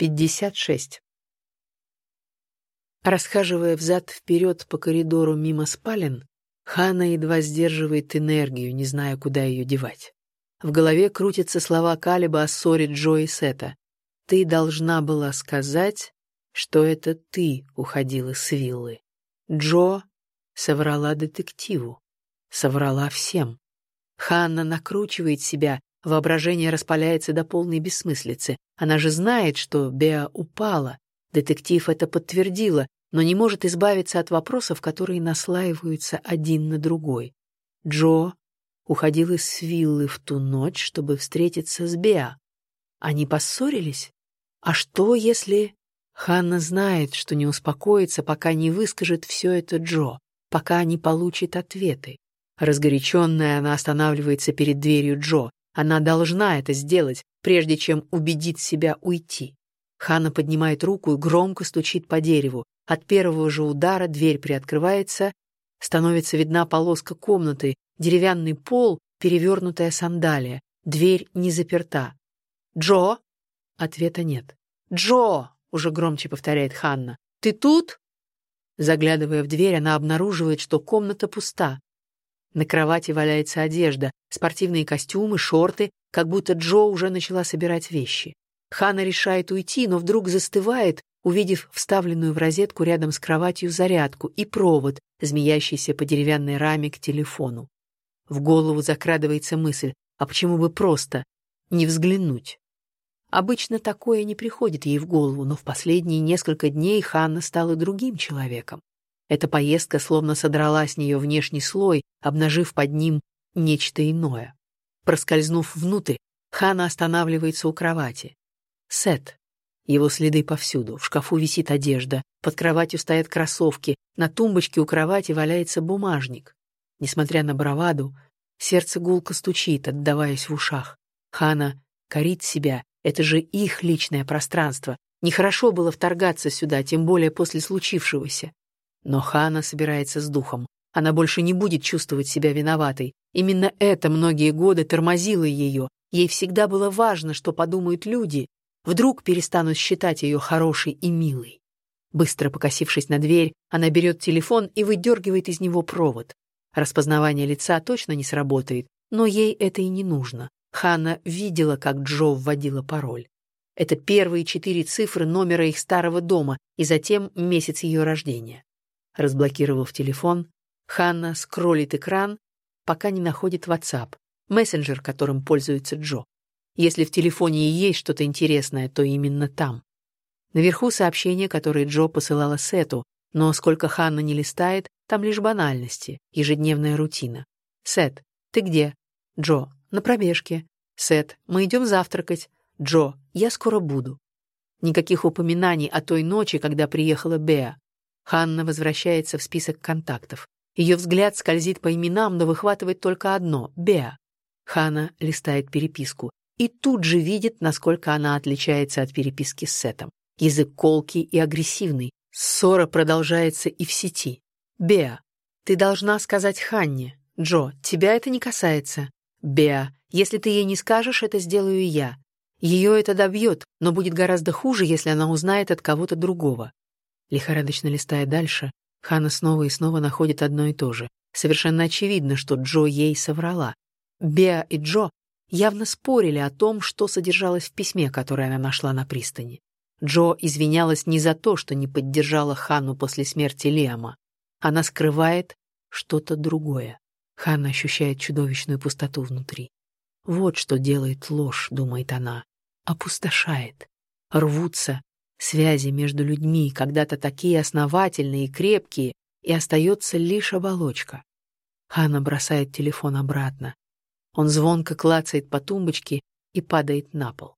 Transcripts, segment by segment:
56. Расхаживая взад-вперед по коридору мимо спален, Хана едва сдерживает энергию, не зная, куда ее девать. В голове крутятся слова Калиба о ссоре Джо и Сета. «Ты должна была сказать, что это ты уходила с виллы». Джо соврала детективу, соврала всем. Ханна накручивает себя, Воображение распаляется до полной бессмыслицы. Она же знает, что Беа упала. Детектив это подтвердила, но не может избавиться от вопросов, которые наслаиваются один на другой. Джо уходил из виллы в ту ночь, чтобы встретиться с Беа. Они поссорились? А что, если... Ханна знает, что не успокоится, пока не выскажет все это Джо, пока не получит ответы. Разгоряченная, она останавливается перед дверью Джо. Она должна это сделать, прежде чем убедить себя уйти. Ханна поднимает руку и громко стучит по дереву. От первого же удара дверь приоткрывается, становится видна полоска комнаты, деревянный пол, перевернутая сандалия. Дверь не заперта. «Джо?» Ответа нет. «Джо!» — уже громче повторяет Ханна. «Ты тут?» Заглядывая в дверь, она обнаруживает, что комната пуста. На кровати валяется одежда, спортивные костюмы, шорты, как будто Джо уже начала собирать вещи. Хана решает уйти, но вдруг застывает, увидев вставленную в розетку рядом с кроватью зарядку и провод, змеящийся по деревянной раме к телефону. В голову закрадывается мысль, а почему бы просто не взглянуть? Обычно такое не приходит ей в голову, но в последние несколько дней Ханна стала другим человеком. Эта поездка словно содрала с нее внешний слой, обнажив под ним нечто иное. Проскользнув внутрь, Хана останавливается у кровати. Сет. Его следы повсюду. В шкафу висит одежда, под кроватью стоят кроссовки, на тумбочке у кровати валяется бумажник. Несмотря на браваду, сердце гулко стучит, отдаваясь в ушах. Хана корит себя, это же их личное пространство. Нехорошо было вторгаться сюда, тем более после случившегося. Но Хана собирается с духом. Она больше не будет чувствовать себя виноватой. Именно это многие годы тормозило ее. Ей всегда было важно, что подумают люди. Вдруг перестанут считать ее хорошей и милой. Быстро покосившись на дверь, она берет телефон и выдергивает из него провод. Распознавание лица точно не сработает, но ей это и не нужно. Ханна видела, как Джо вводила пароль. Это первые четыре цифры номера их старого дома и затем месяц ее рождения. Разблокировав телефон, Ханна скроллит экран, пока не находит WhatsApp, мессенджер, которым пользуется Джо. Если в телефоне и есть что-то интересное, то именно там. Наверху сообщение, которое Джо посылала Сету, но сколько Ханна не листает, там лишь банальности, ежедневная рутина. Сет, ты где? Джо, на пробежке. Сет, мы идем завтракать. Джо, я скоро буду. Никаких упоминаний о той ночи, когда приехала Беа. Ханна возвращается в список контактов. Ее взгляд скользит по именам, но выхватывает только одно — Беа. Ханна листает переписку и тут же видит, насколько она отличается от переписки с Сетом. Язык колкий и агрессивный. Ссора продолжается и в сети. Беа, ты должна сказать Ханне. Джо, тебя это не касается. Беа, если ты ей не скажешь, это сделаю я. Ее это добьет, но будет гораздо хуже, если она узнает от кого-то другого. Лихорадочно листая дальше, Хана снова и снова находит одно и то же. Совершенно очевидно, что Джо ей соврала. Беа и Джо явно спорили о том, что содержалось в письме, которое она нашла на пристани. Джо извинялась не за то, что не поддержала Хану после смерти Лиама. Она скрывает что-то другое. Ханна ощущает чудовищную пустоту внутри. Вот что делает ложь, думает она. Опустошает. Рвутся Связи между людьми, когда-то такие основательные и крепкие, и остается лишь оболочка. Хана бросает телефон обратно. Он звонко клацает по тумбочке и падает на пол.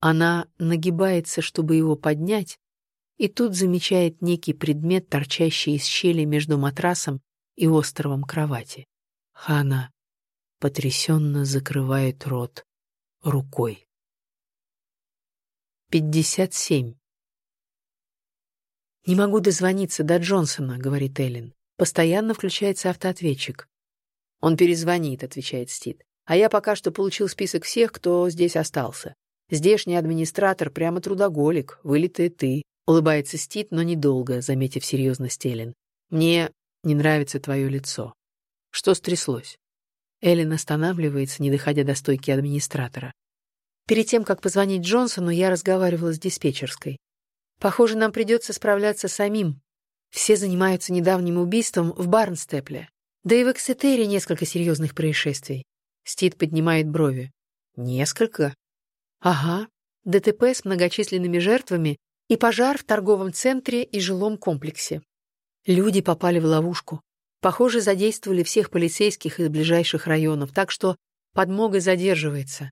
Она нагибается, чтобы его поднять, и тут замечает некий предмет, торчащий из щели между матрасом и островом кровати. Хана потрясенно закрывает рот рукой. 57. «Не могу дозвониться до Джонсона», — говорит Эллен. Постоянно включается автоответчик. «Он перезвонит», — отвечает Стит. «А я пока что получил список всех, кто здесь остался. Здешний администратор прямо трудоголик, вылитая ты. Улыбается Стит, но недолго, заметив серьезность Эллен. Мне не нравится твое лицо. Что стряслось? Эллен останавливается, не доходя до стойки администратора. Перед тем, как позвонить Джонсону, я разговаривала с диспетчерской. Похоже, нам придется справляться самим. Все занимаются недавним убийством в Барнстепле. Да и в Эксетере несколько серьезных происшествий. Стит поднимает брови. Несколько? Ага. ДТП с многочисленными жертвами и пожар в торговом центре и жилом комплексе. Люди попали в ловушку. Похоже, задействовали всех полицейских из ближайших районов, так что подмога задерживается.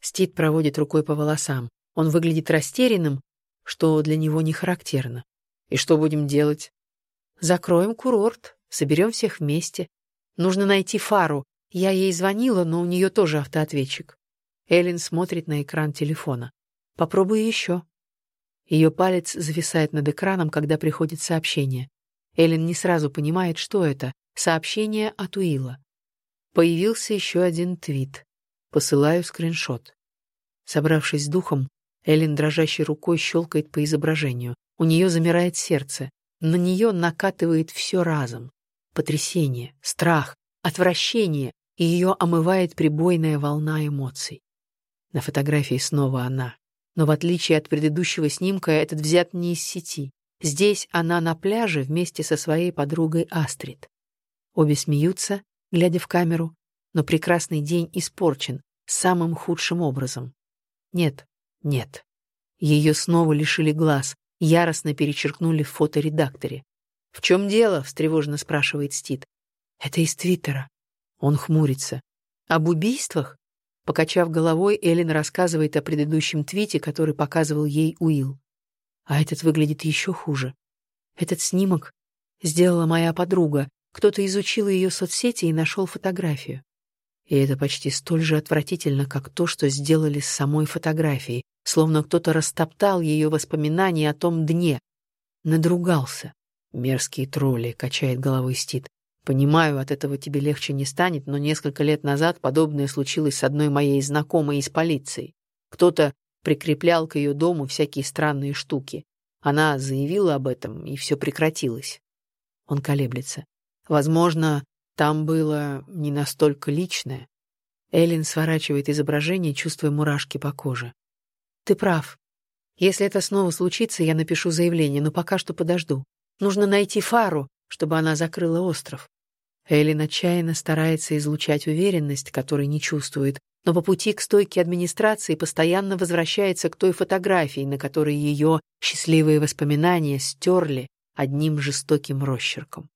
Стит проводит рукой по волосам. Он выглядит растерянным, что для него не характерно. И что будем делать? Закроем курорт, соберем всех вместе. Нужно найти Фару. Я ей звонила, но у нее тоже автоответчик. Эллен смотрит на экран телефона. Попробуй еще. Ее палец зависает над экраном, когда приходит сообщение. Эллен не сразу понимает, что это. Сообщение от Уилла. Появился еще один твит. Посылаю скриншот. Собравшись с духом, Эллен дрожащей рукой щелкает по изображению. У нее замирает сердце. На нее накатывает все разом. Потрясение, страх, отвращение, и ее омывает прибойная волна эмоций. На фотографии снова она. Но в отличие от предыдущего снимка, этот взят не из сети. Здесь она на пляже вместе со своей подругой Астрид. Обе смеются, глядя в камеру, но прекрасный день испорчен самым худшим образом. Нет, нет. Ее снова лишили глаз, яростно перечеркнули в фоторедакторе. «В чем дело?» — встревоженно спрашивает Стит. «Это из Твиттера». Он хмурится. «Об убийствах?» Покачав головой, Эллен рассказывает о предыдущем твите, который показывал ей Уилл. А этот выглядит еще хуже. Этот снимок сделала моя подруга. Кто-то изучил ее соцсети и нашел фотографию. И это почти столь же отвратительно, как то, что сделали с самой фотографией, словно кто-то растоптал ее воспоминания о том дне. Надругался. Мерзкие тролли, качает головой Стит. Понимаю, от этого тебе легче не станет, но несколько лет назад подобное случилось с одной моей знакомой из полиции. Кто-то прикреплял к ее дому всякие странные штуки. Она заявила об этом, и все прекратилось. Он колеблется. Возможно, там было не настолько личное. Эллен сворачивает изображение, чувствуя мурашки по коже. Ты прав. Если это снова случится, я напишу заявление, но пока что подожду. Нужно найти Фару, чтобы она закрыла остров. Эллен отчаянно старается излучать уверенность, которой не чувствует, но по пути к стойке администрации постоянно возвращается к той фотографии, на которой ее счастливые воспоминания стерли одним жестоким росчерком.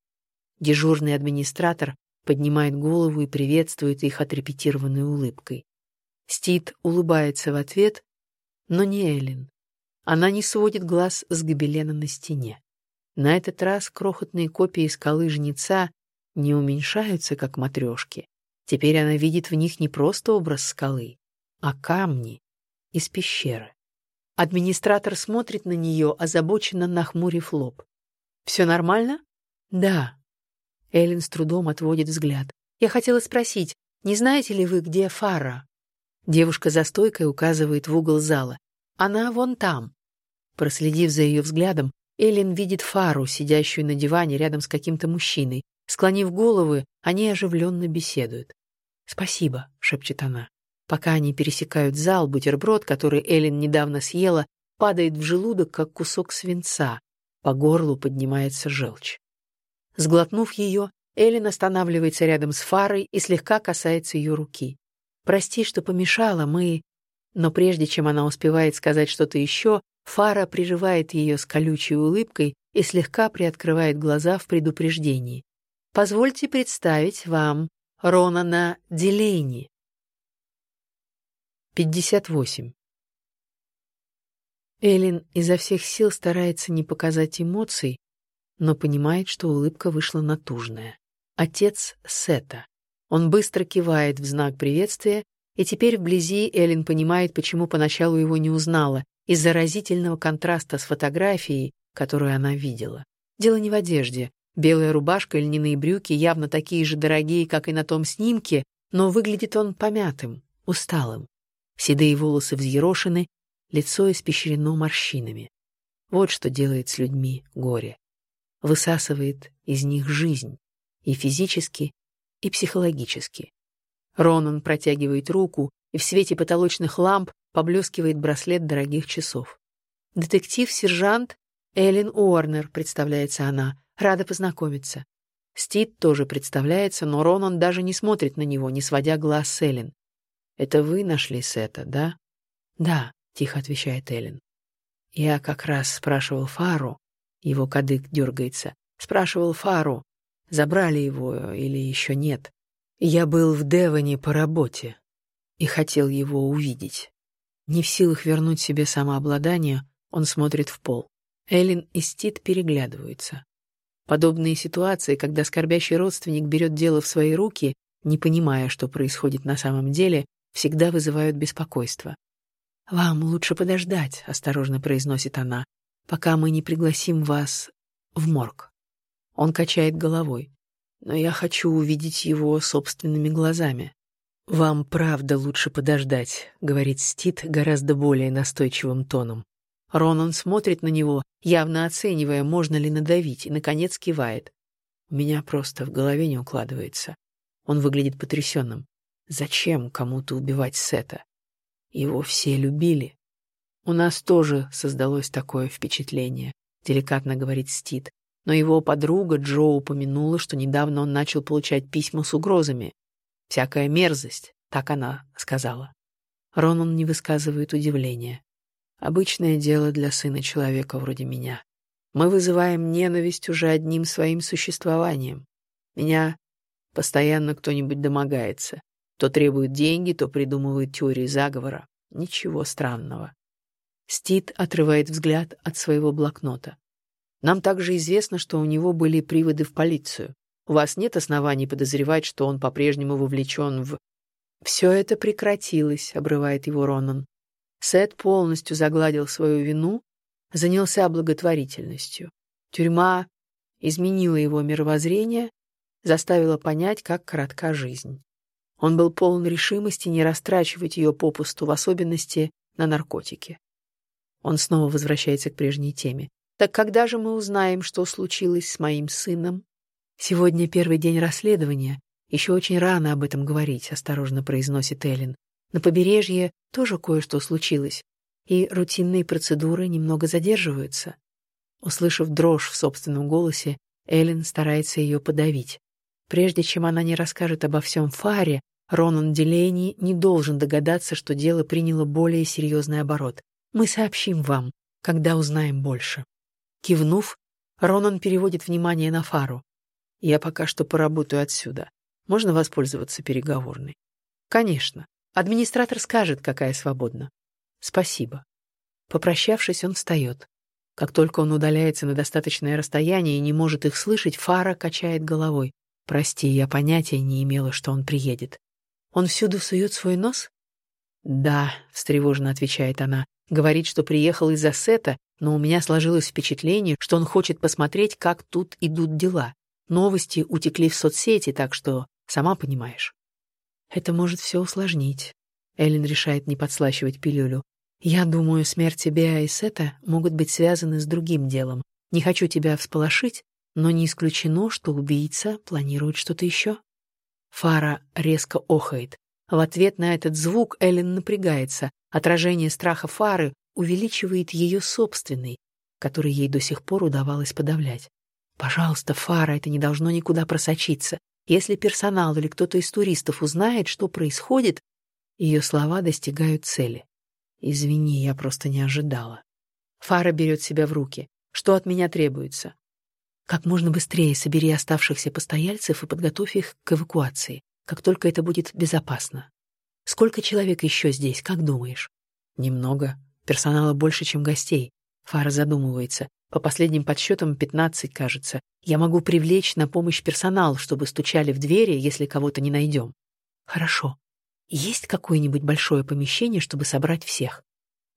Дежурный администратор поднимает голову и приветствует их отрепетированной улыбкой. Стит улыбается в ответ, но не Эллен. Она не сводит глаз с гобелена на стене. На этот раз крохотные копии скалы жнеца не уменьшаются, как матрешки. Теперь она видит в них не просто образ скалы, а камни из пещеры. Администратор смотрит на нее, озабоченно нахмурив лоб. «Все нормально?» «Да», Эллен с трудом отводит взгляд. «Я хотела спросить, не знаете ли вы, где Фара?» Девушка за стойкой указывает в угол зала. «Она вон там». Проследив за ее взглядом, Эллен видит Фару, сидящую на диване рядом с каким-то мужчиной. Склонив головы, они оживленно беседуют. «Спасибо», — шепчет она. Пока они пересекают зал, бутерброд, который Эллен недавно съела, падает в желудок, как кусок свинца. По горлу поднимается желчь. Сглотнув ее, Эллен останавливается рядом с Фарой и слегка касается ее руки. «Прости, что помешала, мы...» Но прежде чем она успевает сказать что-то еще, Фара прерывает ее с колючей улыбкой и слегка приоткрывает глаза в предупреждении. «Позвольте представить вам Ронана Дилейни». 58. Эллен изо всех сил старается не показать эмоций, но понимает, что улыбка вышла натужная. Отец Сета. Он быстро кивает в знак приветствия, и теперь вблизи Эллен понимает, почему поначалу его не узнала, из-за разительного контраста с фотографией, которую она видела. Дело не в одежде. Белая рубашка и льняные брюки явно такие же дорогие, как и на том снимке, но выглядит он помятым, усталым. Седые волосы взъерошены, лицо испещрено морщинами. Вот что делает с людьми горе. Высасывает из них жизнь, и физически, и психологически. Ронан протягивает руку, и в свете потолочных ламп поблескивает браслет дорогих часов. «Детектив-сержант Эллен Уорнер», — представляется она. «Рада познакомиться». Стит тоже представляется, но Ронан даже не смотрит на него, не сводя глаз с Эллен. «Это вы нашли Сета, да?» «Да», — тихо отвечает Эллен. «Я как раз спрашивал Фару». Его кадык дергается. «Спрашивал Фару, забрали его или еще нет. Я был в Девоне по работе и хотел его увидеть. Не в силах вернуть себе самообладание, он смотрит в пол. Эллен и Стит переглядываются. Подобные ситуации, когда скорбящий родственник берет дело в свои руки, не понимая, что происходит на самом деле, всегда вызывают беспокойство. «Вам лучше подождать», — осторожно произносит она, «пока мы не пригласим вас в морг». Он качает головой. «Но я хочу увидеть его собственными глазами». «Вам правда лучше подождать», — говорит Стит гораздо более настойчивым тоном. Ронан смотрит на него, явно оценивая, можно ли надавить, и, наконец, кивает. У меня просто в голове не укладывается. Он выглядит потрясенным. Зачем кому-то убивать Сета? Его все любили. У нас тоже создалось такое впечатление, деликатно говорит Стит. Но его подруга Джо упомянула, что недавно он начал получать письма с угрозами. Всякая мерзость, так она сказала. Ронан не высказывает удивления. Обычное дело для сына человека вроде меня. Мы вызываем ненависть уже одним своим существованием. Меня постоянно кто-нибудь домогается. То требует деньги, то придумывает теории заговора. Ничего странного. Стит отрывает взгляд от своего блокнота. Нам также известно, что у него были приводы в полицию. У вас нет оснований подозревать, что он по-прежнему вовлечен в... «Все это прекратилось», — обрывает его Ронан. Сет полностью загладил свою вину, занялся благотворительностью. Тюрьма изменила его мировоззрение, заставила понять, как коротка жизнь. Он был полон решимости не растрачивать ее попусту, в особенности на наркотики. Он снова возвращается к прежней теме. Так когда же мы узнаем, что случилось с моим сыном? Сегодня первый день расследования. Еще очень рано об этом говорить, осторожно произносит Эллен. На побережье тоже кое-что случилось, и рутинные процедуры немного задерживаются. Услышав дрожь в собственном голосе, Эллен старается ее подавить. Прежде чем она не расскажет обо всем Фаре, Ронан Делейни не должен догадаться, что дело приняло более серьезный оборот. Мы сообщим вам, когда узнаем больше. Кивнув, Ронан переводит внимание на Фару. «Я пока что поработаю отсюда. Можно воспользоваться переговорной?» «Конечно. Администратор скажет, какая свободна». «Спасибо». Попрощавшись, он встает. Как только он удаляется на достаточное расстояние и не может их слышать, Фара качает головой. «Прости, я понятия не имела, что он приедет». «Он всюду сует свой нос?» «Да», — встревоженно отвечает она. Говорит, что приехал из-за сета, но у меня сложилось впечатление, что он хочет посмотреть, как тут идут дела. Новости утекли в соцсети, так что, сама понимаешь. Это может все усложнить. Эллен решает не подслащивать пилюлю. Я думаю, смерть Беа и Сета могут быть связаны с другим делом. Не хочу тебя всполошить, но не исключено, что убийца планирует что-то еще. Фара резко охает. В ответ на этот звук Эллен напрягается. Отражение страха Фары увеличивает ее собственный, который ей до сих пор удавалось подавлять. Пожалуйста, Фара, это не должно никуда просочиться. Если персонал или кто-то из туристов узнает, что происходит, ее слова достигают цели. Извини, я просто не ожидала. Фара берет себя в руки. Что от меня требуется? Как можно быстрее собери оставшихся постояльцев и подготовь их к эвакуации, как только это будет безопасно. Сколько человек еще здесь, как думаешь? Немного. Персонала больше, чем гостей. Фара задумывается. По последним подсчетам, 15, кажется. Я могу привлечь на помощь персонал, чтобы стучали в двери, если кого-то не найдем. Хорошо. Есть какое-нибудь большое помещение, чтобы собрать всех?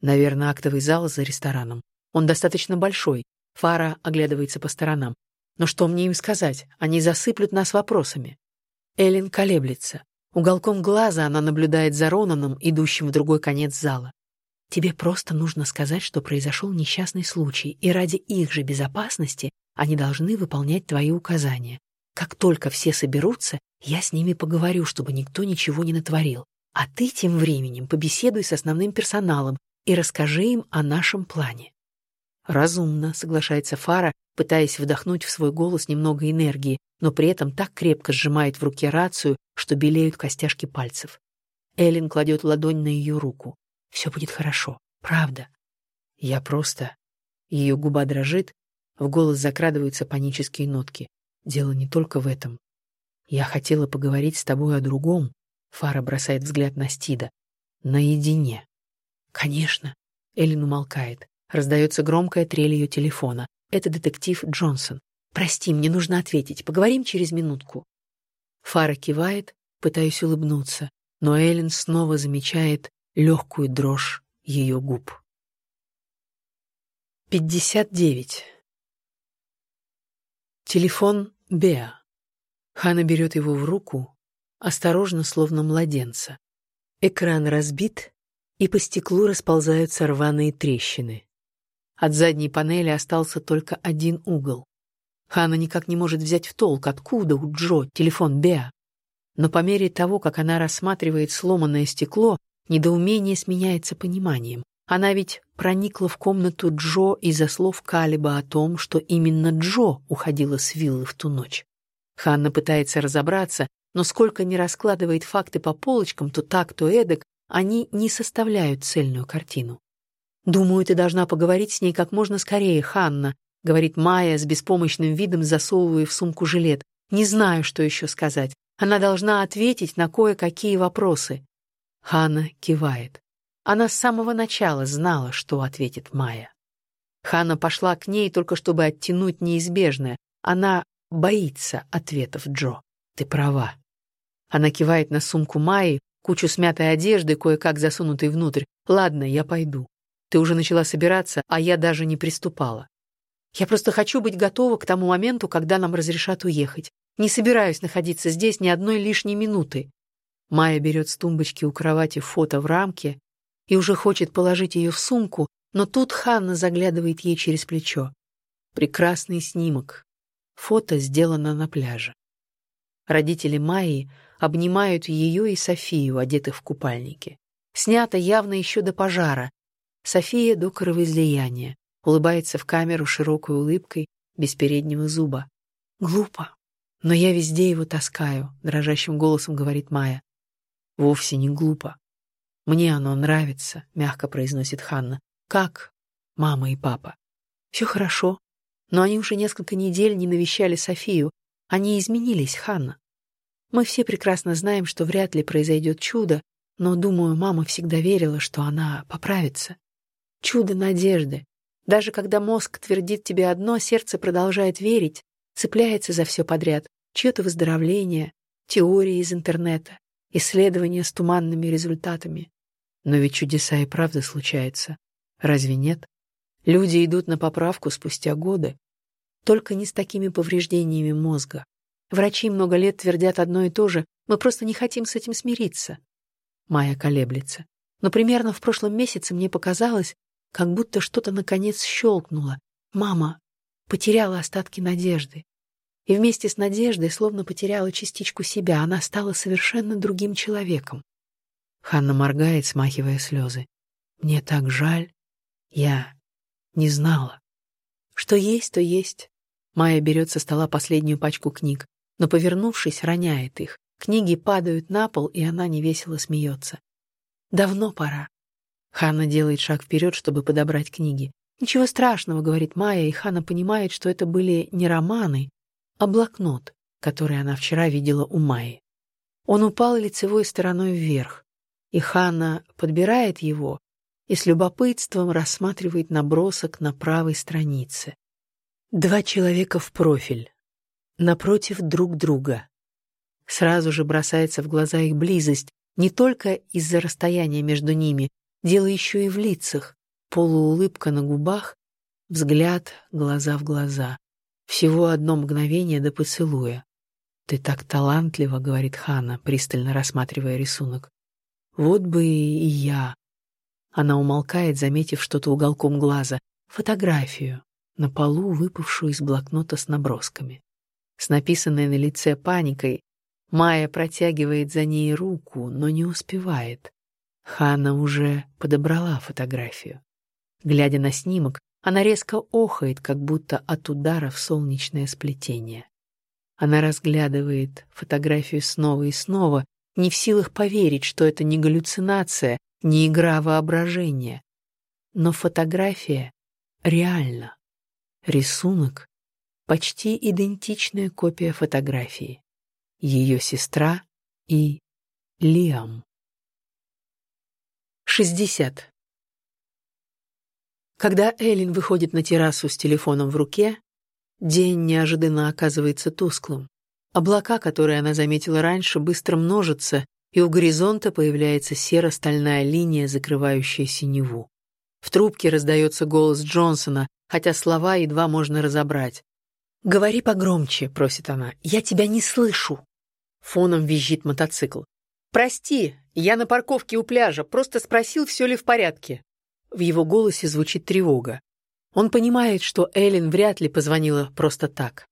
Наверное, актовый зал за рестораном. Он достаточно большой. Фара оглядывается по сторонам. Но что мне им сказать? Они засыплют нас вопросами. Эллен колеблется. Уголком глаза она наблюдает за Ронаном, идущим в другой конец зала. Тебе просто нужно сказать, что произошел несчастный случай, и ради их же безопасности они должны выполнять твои указания. Как только все соберутся, я с ними поговорю, чтобы никто ничего не натворил. А ты тем временем побеседуй с основным персоналом и расскажи им о нашем плане. Разумно, соглашается Фара, пытаясь вдохнуть в свой голос немного энергии, но при этом так крепко сжимает в руке рацию, что белеют костяшки пальцев. Эллен кладет ладонь на ее руку. Все будет хорошо, правда. Я просто... Ее губа дрожит, в голос закрадываются панические нотки. Дело не только в этом. Я хотела поговорить с тобой о другом. Фара бросает взгляд на Стида. Наедине. Конечно. Эллен умолкает. Раздается громкая трель ее телефона. Это детектив Джонсон. «Прости, мне нужно ответить. Поговорим через минутку». Фара кивает, пытаясь улыбнуться, но Эллен снова замечает легкую дрожь ее губ. 59. Телефон Беа. Хана берет его в руку, осторожно, словно младенца. Экран разбит, и по стеклу расползаются рваные трещины. От задней панели остался только один угол. Хана никак не может взять в толк, откуда у Джо телефон Беа. Но по мере того, как она рассматривает сломанное стекло, Недоумение сменяется пониманием. Она ведь проникла в комнату Джо из-за слов Калиба о том, что именно Джо уходила с виллы в ту ночь. Ханна пытается разобраться, но сколько не раскладывает факты по полочкам, то так, то эдак, они не составляют цельную картину. «Думаю, ты должна поговорить с ней как можно скорее, Ханна», — говорит Майя с беспомощным видом, засовывая в сумку жилет. «Не знаю, что еще сказать. Она должна ответить на кое-какие вопросы». Хана кивает. Она с самого начала знала, что ответит Майя. Хана пошла к ней только чтобы оттянуть неизбежное. Она боится ответов Джо. Ты права. Она кивает на сумку Майи, кучу смятой одежды, кое-как засунутой внутрь. Ладно, я пойду. Ты уже начала собираться, а я даже не приступала. Я просто хочу быть готова к тому моменту, когда нам разрешат уехать. Не собираюсь находиться здесь ни одной лишней минуты. Майя берет с тумбочки у кровати фото в рамке и уже хочет положить ее в сумку, но тут Ханна заглядывает ей через плечо. Прекрасный снимок. Фото сделано на пляже. Родители Майи обнимают ее и Софию, одетых в купальники. Снято явно еще до пожара. София до кровоизлияния. Улыбается в камеру широкой улыбкой, без переднего зуба. Глупо. Но я везде его таскаю, дрожащим голосом говорит Майя. Вовсе не глупо. Мне оно нравится, мягко произносит Ханна. Как мама и папа? Все хорошо. Но они уже несколько недель не навещали Софию. Они изменились, Ханна. Мы все прекрасно знаем, что вряд ли произойдет чудо, но, думаю, мама всегда верила, что она поправится. Чудо надежды. Даже когда мозг твердит тебе одно, сердце продолжает верить, цепляется за все подряд. Чье-то выздоровление, теории из интернета, исследования с туманными результатами. Но ведь чудеса и правда случаются. Разве нет? Люди идут на поправку спустя годы. Только не с такими повреждениями мозга. Врачи много лет твердят одно и то же, мы просто не хотим с этим смириться. Майя колеблется. Но примерно в прошлом месяце мне показалось, как будто что-то наконец щелкнуло. Мама потеряла остатки надежды и вместе с надеждой словно потеряла частичку себя, она стала совершенно другим человеком. Ханна моргает, смахивая слезы. «Мне так жаль. Я не знала. Что есть, то есть». Майя берет со стола последнюю пачку книг, но, повернувшись, роняет их. Книги падают на пол, и она невесело смеется. «Давно пора». Ханна делает шаг вперед, чтобы подобрать книги. «Ничего страшного», — говорит Майя, и Ханна понимает, что это были не романы, а блокнот, который она вчера видела у Майи. Он упал лицевой стороной вверх, и Ханна подбирает его и с любопытством рассматривает набросок на правой странице. Два человека в профиль, напротив друг друга. Сразу же бросается в глаза их близость, не только из-за расстояния между ними, дело еще и в лицах, полуулыбка на губах, взгляд глаза в глаза. Всего одно мгновение до поцелуя. «Ты так талантливо», — говорит Хана, пристально рассматривая рисунок. «Вот бы и я». Она умолкает, заметив что-то уголком глаза. Фотографию, на полу выпавшую из блокнота с набросками. С написанной на лице паникой Майя протягивает за ней руку, но не успевает. Хана уже подобрала фотографию. Глядя на снимок, она резко охает, как будто от удара в солнечное сплетение. Она разглядывает фотографию снова и снова, не в силах поверить, что это не галлюцинация, не игра воображения. Но фотография реальна. Рисунок — почти идентичная копия фотографии. Ее сестра и Лиам. 60. Когда Эллен выходит на террасу с телефоном в руке, день неожиданно оказывается тусклым. Облака, которые она заметила раньше, быстро множатся, и у горизонта появляется серо-стальная линия, закрывающая синеву. В трубке раздается голос Джонсона, хотя слова едва можно разобрать. «Говори погромче», — просит она, — «я тебя не слышу». Фоном визжит мотоцикл. «Прости, я на парковке у пляжа, просто спросил, все ли в порядке». В его голосе звучит тревога. Он понимает, что Эллен вряд ли позвонила просто так.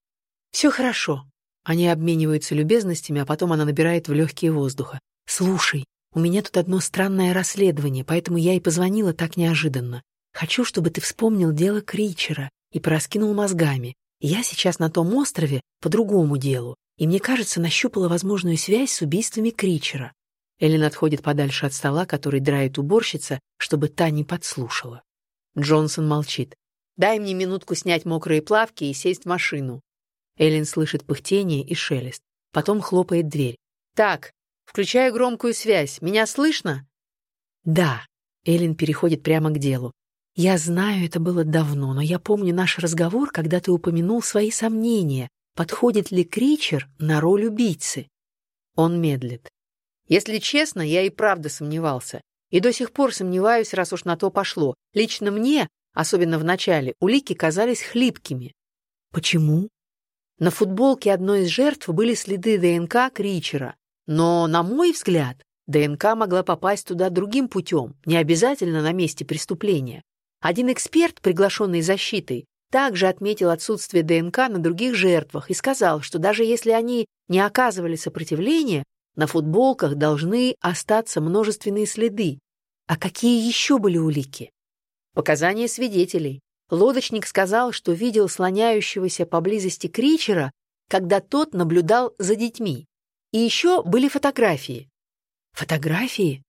«Все хорошо». Они обмениваются любезностями, а потом она набирает в легкие воздуха. «Слушай, у меня тут одно странное расследование, поэтому я и позвонила так неожиданно. Хочу, чтобы ты вспомнил дело Кричера и пораскинул мозгами. Я сейчас на том острове по другому делу, и мне кажется, нащупала возможную связь с убийствами Кричера. Эллен отходит подальше от стола, который драет уборщица, чтобы та не подслушала. Джонсон молчит. «Дай мне минутку снять мокрые плавки и сесть в машину». Эллен слышит пыхтение и шелест. Потом хлопает дверь. «Так, включаю громкую связь. Меня слышно?» «Да». Эллен переходит прямо к делу. «Я знаю, это было давно, но я помню наш разговор, когда ты упомянул свои сомнения, подходит ли Кричер на роль убийцы». Он медлит. Если честно, я и правда сомневался. И до сих пор сомневаюсь, раз уж на то пошло. Лично мне, особенно в начале, улики казались хлипкими. Почему? На футболке одной из жертв были следы ДНК Кричера. Но, на мой взгляд, ДНК могла попасть туда другим путем, не обязательно на месте преступления. Один эксперт, приглашенный защитой, также отметил отсутствие ДНК на других жертвах и сказал, что даже если они не оказывали сопротивления, на футболках должны остаться множественные следы. А какие еще были улики? Показания свидетелей. Лодочник сказал, что видел слоняющегося поблизости Кричера, когда тот наблюдал за детьми. И еще были фотографии. Фотографии?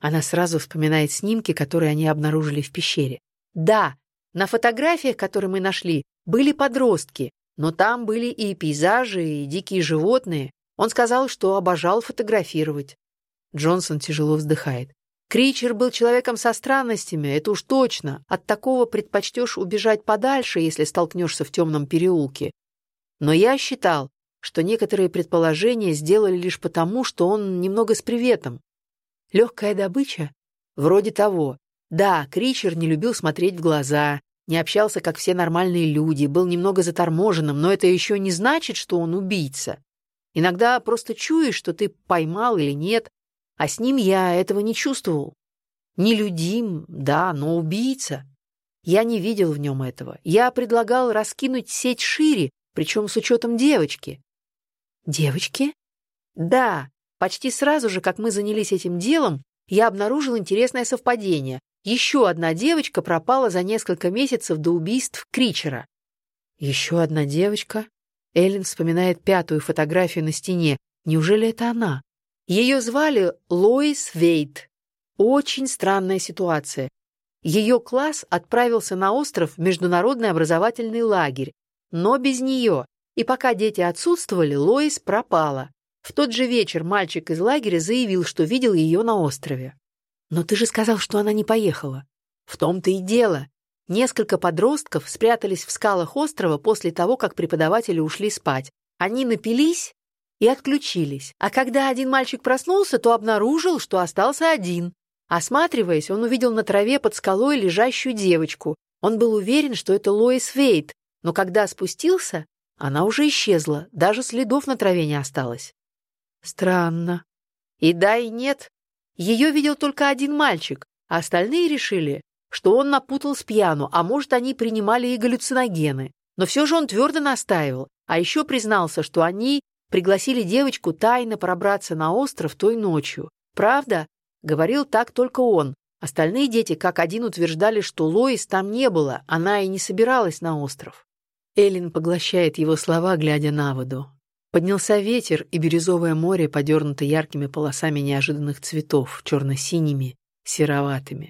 Она сразу вспоминает снимки, которые они обнаружили в пещере. Да, на фотографиях, которые мы нашли, были подростки, но там были и пейзажи, и дикие животные. Он сказал, что обожал фотографировать. Джонсон тяжело вздыхает. Кричер был человеком со странностями, это уж точно. От такого предпочтешь убежать подальше, если столкнешься в темном переулке. Но я считал, что некоторые предположения сделали лишь потому, что он немного с приветом. Легкая добыча? Вроде того. Да, Кричер не любил смотреть в глаза, не общался, как все нормальные люди, был немного заторможенным, но это еще не значит, что он убийца. Иногда просто чуешь, что ты поймал или нет, а с ним я этого не чувствовал. Нелюдим, да, но убийца. Я не видел в нем этого. Я предлагал раскинуть сеть шире, причем с учетом девочки. Девочки? Да, почти сразу же, как мы занялись этим делом, я обнаружил интересное совпадение. Еще одна девочка пропала за несколько месяцев до убийств Кричера. Еще одна девочка? Эллен вспоминает пятую фотографию на стене. Неужели это она? Ее звали Лоис Вейт. Очень странная ситуация. Ее класс отправился на остров в международный образовательный лагерь, но без нее. И пока дети отсутствовали, Лоис пропала. В тот же вечер мальчик из лагеря заявил, что видел ее на острове. «Но ты же сказал, что она не поехала». «В том-то и дело. Несколько подростков спрятались в скалах острова после того, как преподаватели ушли спать. Они напились и отключились. А когда один мальчик проснулся, то обнаружил, что остался один. Осматриваясь, он увидел на траве под скалой лежащую девочку. Он был уверен, что это Лоис Вейт, но когда спустился, она уже исчезла, даже следов на траве не осталось. Странно. И да, и нет. Ее видел только один мальчик, а остальные решили, что он напутал с пьяну, а может, они принимали и галлюциногены. Но все же он твердо настаивал, а еще признался, что они пригласили девочку тайно пробраться на остров той ночью. Правда? Говорил так только он. Остальные дети как один утверждали, что Лоис там не было, она и не собиралась на остров. Эллен поглощает его слова, глядя на воду. Поднялся ветер, и бирюзовое море подернуто яркими полосами неожиданных цветов, черно-синими, сероватыми.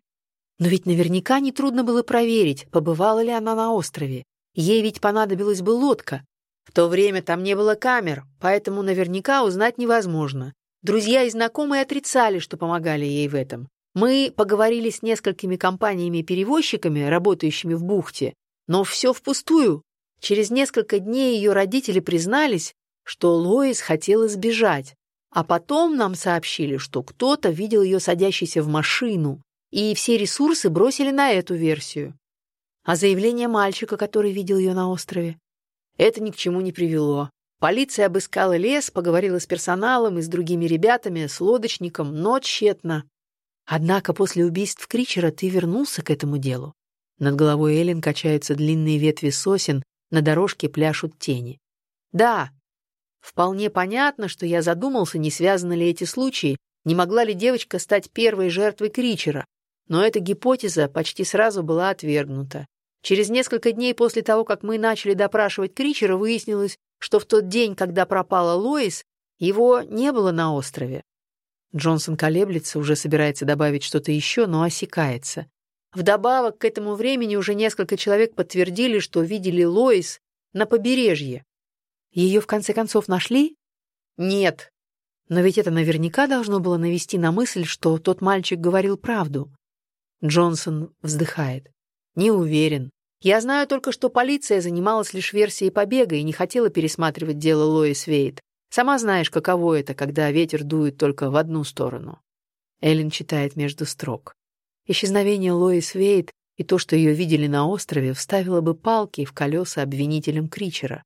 Но ведь наверняка нетрудно было проверить, побывала ли она на острове. Ей ведь понадобилась бы лодка. В то время там не было камер, поэтому наверняка узнать невозможно. Друзья и знакомые отрицали, что помогали ей в этом. Мы поговорили с несколькими компаниями-перевозчиками, работающими в бухте, но все впустую. Через несколько дней ее родители признались, что Лоис хотела сбежать, а потом нам сообщили, что кто-то видел ее садящейся в машину, и все ресурсы бросили на эту версию. А заявление мальчика, который видел ее на острове? Это ни к чему не привело. Полиция обыскала лес, поговорила с персоналом и с другими ребятами, с лодочником, но тщетно. Однако после убийств Кричера ты вернулся к этому делу. Над головой Эллен качаются длинные ветви сосен, на дорожке пляшут тени. Да, вполне понятно, что я задумался, не связаны ли эти случаи, не могла ли девочка стать первой жертвой Кричера, но эта гипотеза почти сразу была отвергнута. Через несколько дней после того, как мы начали допрашивать Кричера, выяснилось, что в тот день, когда пропала Лоис, его не было на острове. Джонсон колеблется, уже собирается добавить что-то еще, но осекается. Вдобавок к этому времени уже несколько человек подтвердили, что видели Лоис на побережье. Ее в конце концов нашли? Нет. Но ведь это наверняка должно было навести на мысль, что тот мальчик говорил правду. Джонсон вздыхает. Не уверен. Я знаю только, что полиция занималась лишь версией побега и не хотела пересматривать дело Лоис Вейт. Сама знаешь, каково это, когда ветер дует только в одну сторону. Эллен читает между строк. Исчезновение Лоис Вейт и то, что ее видели на острове, вставило бы палки в колеса обвинителям Кричера.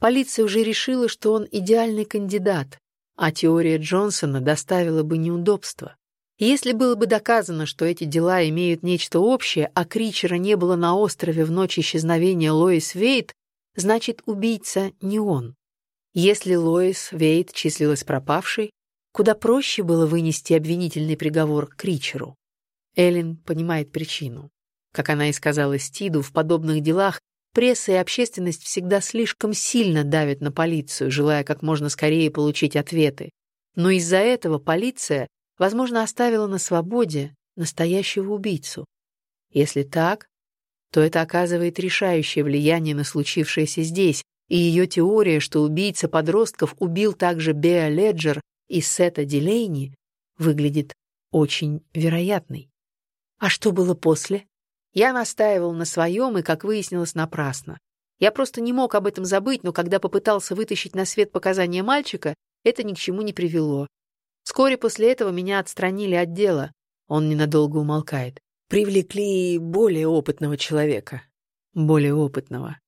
Полиция уже решила, что он идеальный кандидат, а теория Джонсона доставила бы неудобства. Если было бы доказано, что эти дела имеют нечто общее, а Кричера не было на острове в ночь исчезновения Лоис Вейт, значит, убийца не он. Если Лоис Вейт числилась пропавшей, куда проще было вынести обвинительный приговор Кричеру. Эллен понимает причину. Как она и сказала Стиду, в подобных делах пресса и общественность всегда слишком сильно давят на полицию, желая как можно скорее получить ответы. Но из-за этого полиция, возможно, оставила на свободе настоящего убийцу. Если так, то это оказывает решающее влияние на случившееся здесь, и ее теория, что убийца подростков убил также Беа Леджер и Сета Дилейни, выглядит очень вероятной. А что было после? Я настаивал на своем и, как выяснилось, напрасно. Я просто не мог об этом забыть, но когда попытался вытащить на свет показания мальчика, это ни к чему не привело. Вскоре после этого меня отстранили от дела. Он ненадолго умолкает. Привлекли более опытного человека. Более опытного.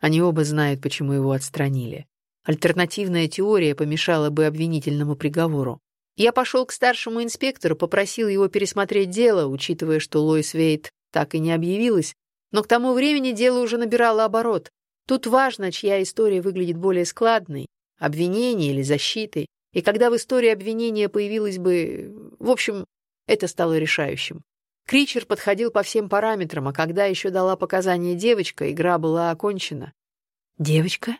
Они оба знают, почему его отстранили. Альтернативная теория помешала бы обвинительному приговору. Я пошел к старшему инспектору, попросил его пересмотреть дело, учитывая, что Лоис Вейт так и не объявилась, но к тому времени дело уже набирало оборот. Тут важно, чья история выглядит более складной, обвинение или защитой. И когда в истории обвинения появилась бы... В общем, это стало решающим. Кричер подходил по всем параметрам, а когда еще дала показания девочка, игра была окончена. «Девочка?»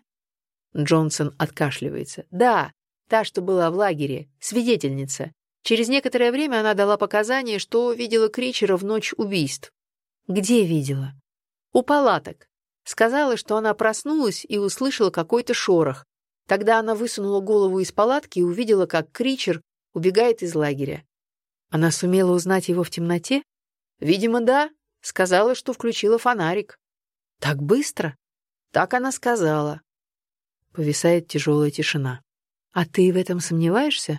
Джонсон откашливается. «Да, та, что была в лагере, свидетельница. Через некоторое время она дала показания, что видела Кричера в ночь убийств». «Где видела?» «У палаток. Сказала, что она проснулась и услышала какой-то шорох. Тогда она высунула голову из палатки и увидела, как Кричер убегает из лагеря. Она сумела узнать его в темноте? Видимо, да. Сказала, что включила фонарик. Так быстро? Так она сказала. Повисает тяжелая тишина. А ты в этом сомневаешься?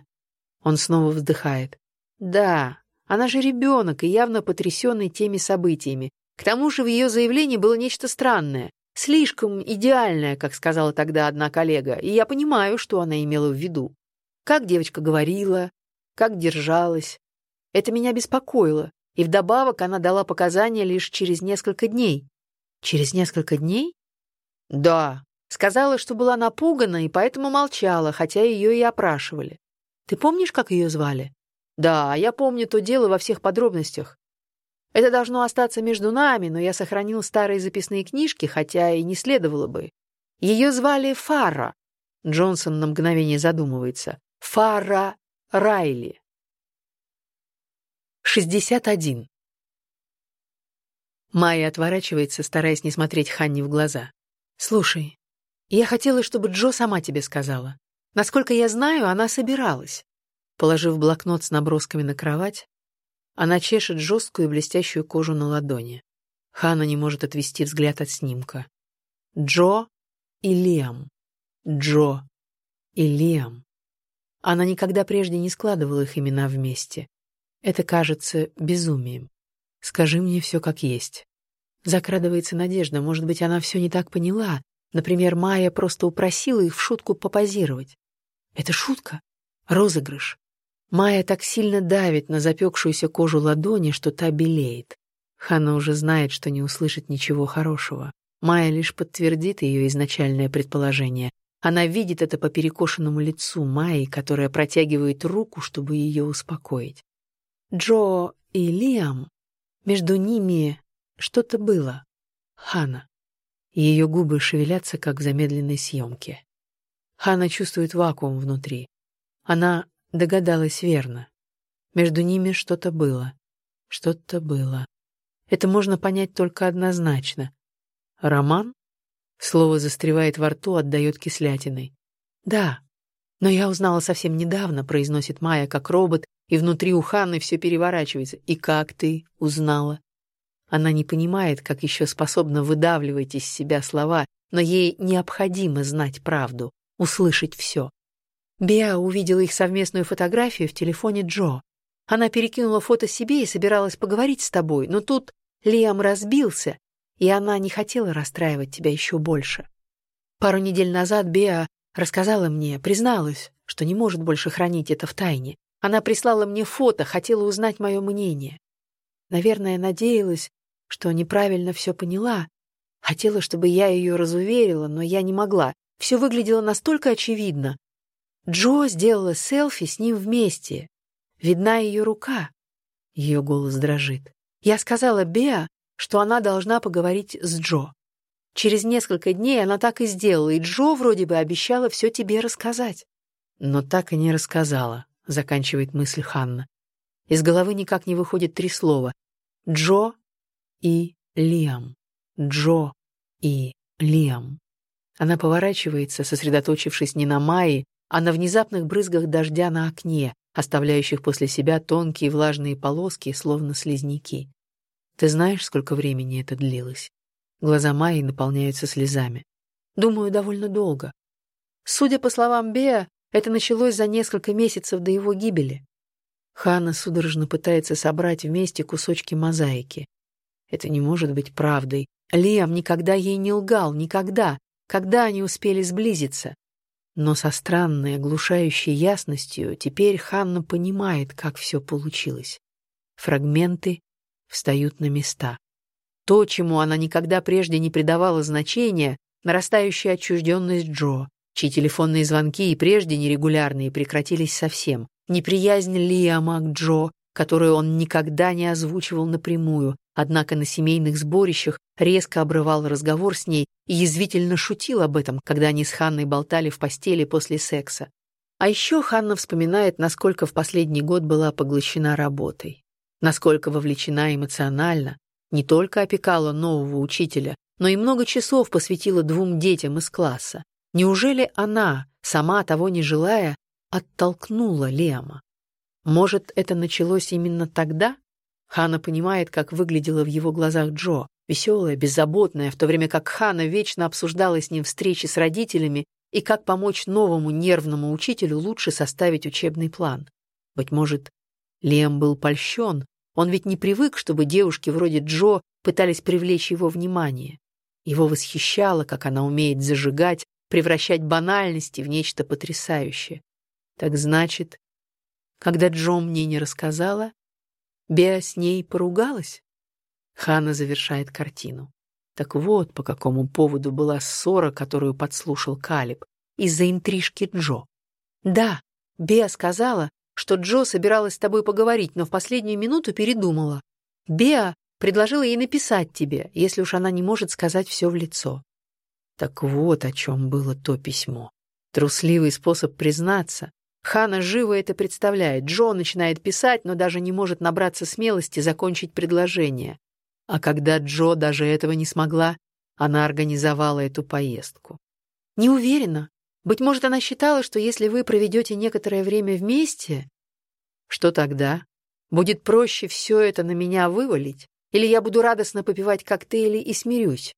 Он снова вздыхает. Да, она же ребенок и явно потрясенный теми событиями. К тому же в ее заявлении было нечто странное. Слишком идеальная, как сказала тогда одна коллега, и я понимаю, что она имела в виду. Как девочка говорила, как держалась. Это меня беспокоило, и вдобавок она дала показания лишь через несколько дней. Через несколько дней? Да. Сказала, что была напугана и поэтому молчала, хотя ее и опрашивали. Ты помнишь, как ее звали? Да, я помню то дело во всех подробностях. Это должно остаться между нами, но я сохранил старые записные книжки, хотя и не следовало бы. Ее звали Фара. Джонсон на мгновение задумывается. Фара Райли. 61. Майя отворачивается, стараясь не смотреть Ханни в глаза. «Слушай, я хотела, чтобы Джо сама тебе сказала. Насколько я знаю, она собиралась». Положив блокнот с набросками на кровать, она чешет жесткую блестящую кожу на ладони. Хана не может отвести взгляд от снимка. Джо и Лиам. Джо и Лиам. Она никогда прежде не складывала их имена вместе. Это кажется безумием. Скажи мне все как есть. Закрадывается надежда, может быть, она все не так поняла. Например, Майя просто упросила их в шутку попозировать. Это шутка? Розыгрыш? Майя так сильно давит на запекшуюся кожу ладони, что та белеет. Ханна уже знает, что не услышит ничего хорошего. Майя лишь подтвердит ее изначальное предположение. Она видит это по перекошенному лицу Майи, которая протягивает руку, чтобы ее успокоить. Джо и Лиам, между ними что-то было. Хана. Ее губы шевелятся, как в замедленной съемке. Хана чувствует вакуум внутри. Она Догадалась верно. Между ними что-то было. Что-то было. Это можно понять только однозначно. Роман? Слово застревает во рту, отдает кислятиной. Да, но я узнала совсем недавно, произносит Майя как робот, и внутри у Ханны все переворачивается. И как ты узнала? Она не понимает, как еще способна выдавливать из себя слова, но ей необходимо знать правду, услышать все. Беа увидела их совместную фотографию в телефоне Джо. Она перекинула фото себе и собиралась поговорить с тобой, но тут Лиам разбился, и она не хотела расстраивать тебя еще больше. Пару недель назад Беа рассказала мне, призналась, что не может больше хранить это в тайне. Она прислала мне фото, хотела узнать мое мнение. Наверное, надеялась, что неправильно все поняла. Хотела, чтобы я ее разуверила, но я не могла. Все выглядело настолько очевидно, Джо сделала селфи с ним вместе. Видна ее рука. Ее голос дрожит. Я сказала Беа, что она должна поговорить с Джо. Через несколько дней она так и сделала, и Джо вроде бы обещала все тебе рассказать. Но так и не рассказала, заканчивает мысль Ханна. Из головы никак не выходит три слова. Джо и Лиам. Джо и Лиам. Она поворачивается, сосредоточившись не на Майе, а на внезапных брызгах дождя на окне, оставляющих после себя тонкие влажные полоски, словно слизняки. Ты знаешь, сколько времени это длилось? Глаза Майи наполняются слезами. Думаю, довольно долго. Судя по словам Беа, это началось за несколько месяцев до его гибели. Ханна судорожно пытается собрать вместе кусочки мозаики. Это не может быть правдой. Лиам никогда ей не лгал, никогда. Когда они успели сблизиться? Но со странной, оглушающей ясностью теперь Ханна понимает, как все получилось. Фрагменты встают на места. То, чему она никогда прежде не придавала значения, нарастающая отчужденность Джо, чьи телефонные звонки и прежде нерегулярные прекратились совсем, неприязнь Лиама к Джо, которую он никогда не озвучивал напрямую, однако на семейных сборищах резко обрывал разговор с ней и язвительно шутил об этом, когда они с Ханной болтали в постели после секса. А еще Ханна вспоминает, насколько в последний год была поглощена работой, насколько вовлечена эмоционально, не только опекала нового учителя, но и много часов посвятила двум детям из класса. Неужели она, сама того не желая, оттолкнула Лема? Может, это началось именно тогда? Хана понимает, как выглядела в его глазах Джо, веселая, беззаботная, в то время как Хана вечно обсуждала с ним встречи с родителями и как помочь новому нервному учителю лучше составить учебный план. Быть может, Лем был польщен, он ведь не привык, чтобы девушки вроде Джо пытались привлечь его внимание. Его восхищало, как она умеет зажигать, превращать банальности в нечто потрясающее. Так значит, когда Джо мне не рассказала, Беа с ней поругалась? Хана завершает картину. Так вот, по какому поводу была ссора, которую подслушал Калиб, из-за интрижки Джо. Да, Беа сказала, что Джо собиралась с тобой поговорить, но в последнюю минуту передумала. Беа предложила ей написать тебе, если уж она не может сказать все в лицо. Так вот о чем было то письмо. Трусливый способ признаться. Хана живо это представляет. Джо начинает писать, но даже не может набраться смелости закончить предложение. А когда Джо даже этого не смогла, она организовала эту поездку. Не уверена. Быть может, она считала, что если вы проведете некоторое время вместе... Что тогда? Будет проще все это на меня вывалить? Или я буду радостно попивать коктейли и смирюсь?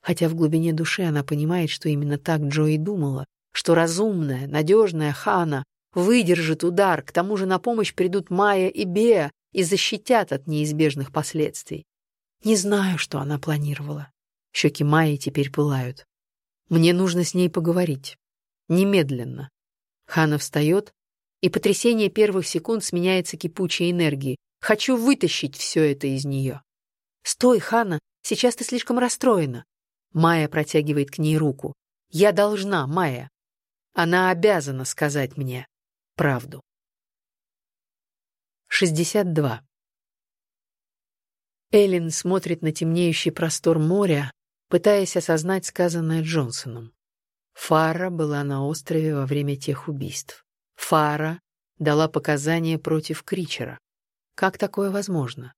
Хотя в глубине души она понимает, что именно так Джо и думала, что разумная, надежная Хана выдержит удар, к тому же на помощь придут Майя и Беа и защитят от неизбежных последствий. Не знаю, что она планировала. Щеки Майи теперь пылают. Мне нужно с ней поговорить. Немедленно. Хана встает, и потрясение первых секунд сменяется кипучей энергией. Хочу вытащить все это из нее. «Стой, Хана, сейчас ты слишком расстроена». Майя протягивает к ней руку. «Я должна, Майя. Она обязана сказать мне правду». 62. Эллен смотрит на темнеющий простор моря, пытаясь осознать сказанное Джонсоном. Фара была на острове во время тех убийств. Фара дала показания против Кричера. Как такое возможно?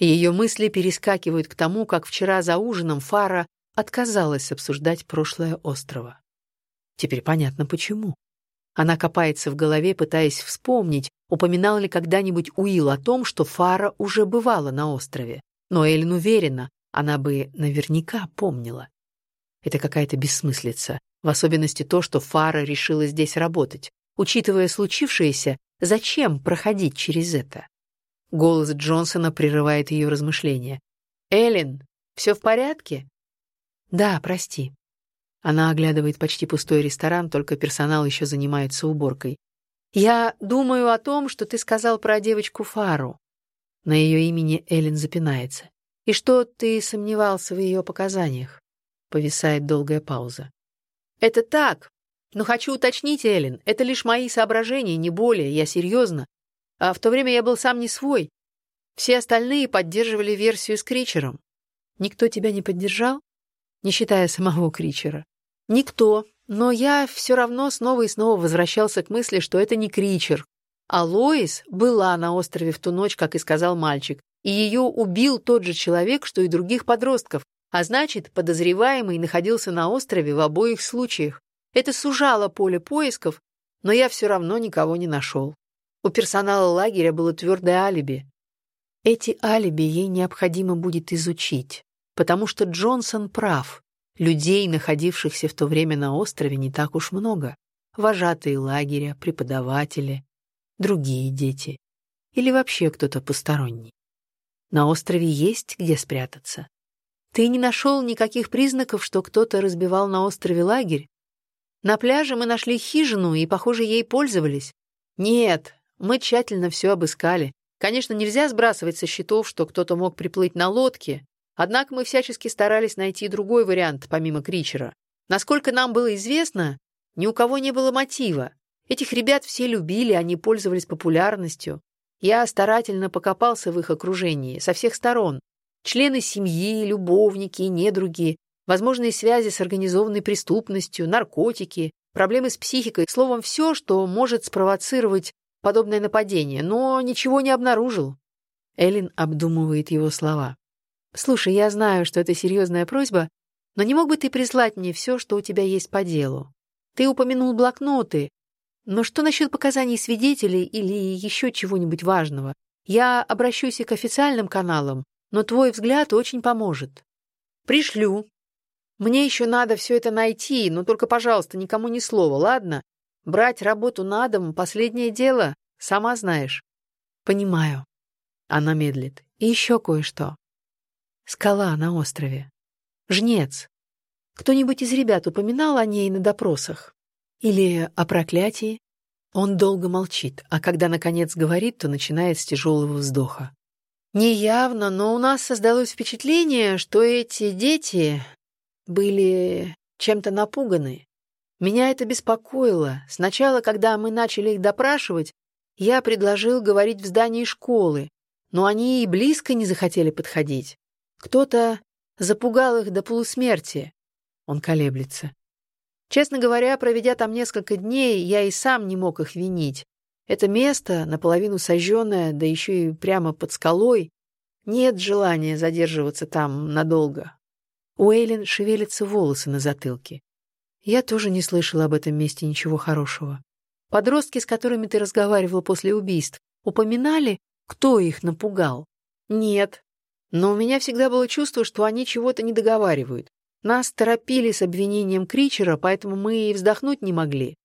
Ее мысли перескакивают к тому, как вчера за ужином Фара отказалась обсуждать прошлое острова. Теперь понятно, почему. Она копается в голове, пытаясь вспомнить, упоминал ли когда-нибудь Уилл о том, что Фара уже бывала на острове. Но Эллен уверена, она бы наверняка помнила. Это какая-то бессмыслица, в особенности то, что Фара решила здесь работать. Учитывая случившееся, зачем проходить через это? Голос Джонсона прерывает ее размышления. «Эллен, все в порядке?» «Да, прости». Она оглядывает почти пустой ресторан, только персонал еще занимается уборкой. «Я думаю о том, что ты сказал про девочку Фару. На ее имени Эллен запинается. «И что ты сомневался в ее показаниях?» Повисает долгая пауза. «Это так. Но хочу уточнить, Эллен, это лишь мои соображения, не более, я серьезно. А в то время я был сам не свой. Все остальные поддерживали версию с Кричером. Никто тебя не поддержал? Не считая самого Кричера. Никто. Но я все равно снова и снова возвращался к мысли, что это не Кричер, а Лоис была на острове в ту ночь, как и сказал мальчик, и ее убил тот же человек, что и других подростков, а значит, подозреваемый находился на острове в обоих случаях. Это сужало поле поисков, но я все равно никого не нашел. У персонала лагеря было твердое алиби. Эти алиби ей необходимо будет изучить, потому что Джонсон прав. Людей, находившихся в то время на острове, не так уж много. Вожатые лагеря, преподаватели, другие дети или вообще кто-то посторонний. На острове есть где спрятаться. Ты не нашел никаких признаков, что кто-то разбивал на острове лагерь? На пляже мы нашли хижину и, похоже, ей пользовались. Нет, мы тщательно все обыскали. Конечно, нельзя сбрасывать со счетов, что кто-то мог приплыть на лодке, однако мы всячески старались найти другой вариант, помимо Кричера. Насколько нам было известно, ни у кого не было мотива, Этих ребят все любили, они пользовались популярностью. Я старательно покопался в их окружении, со всех сторон. Члены семьи, любовники, недруги, возможные связи с организованной преступностью, наркотики, проблемы с психикой, словом, все, что может спровоцировать подобное нападение, но ничего не обнаружил. Эллен обдумывает его слова. «Слушай, я знаю, что это серьезная просьба, но не мог бы ты прислать мне все, что у тебя есть по делу? Ты упомянул блокноты, но что насчет показаний свидетелей или еще чего-нибудь важного? Я обращусь и к официальным каналам, но твой взгляд очень поможет. Пришлю. Мне еще надо все это найти, но только, пожалуйста, никому ни слова, ладно? Брать работу на дом — последнее дело, сама знаешь. Понимаю. Она медлит. И еще кое-что. Скала на острове. Жнец. Кто-нибудь из ребят упоминал о ней на допросах? Или о проклятии? Он долго молчит, а когда, наконец, говорит, то начинает с тяжелого вздоха. Неявно, но у нас создалось впечатление, что эти дети были чем-то напуганы. Меня это беспокоило. Сначала, когда мы начали их допрашивать, я предложил говорить в здании школы, но они и близко не захотели подходить. Кто-то запугал их до полусмерти. Он колеблется. Честно говоря, проведя там несколько дней, я и сам не мог их винить. Это место, наполовину сожженное, да еще и прямо под скалой, нет желания задерживаться там надолго. У Эйлин шевелятся волосы на затылке. Я тоже не слышала об этом месте ничего хорошего. Подростки, с которыми ты разговаривал после убийств, упоминали, кто их напугал? Нет. Но у меня всегда было чувство, что они чего-то не договаривают. Нас торопили с обвинением Кричера, поэтому мы и вздохнуть не могли.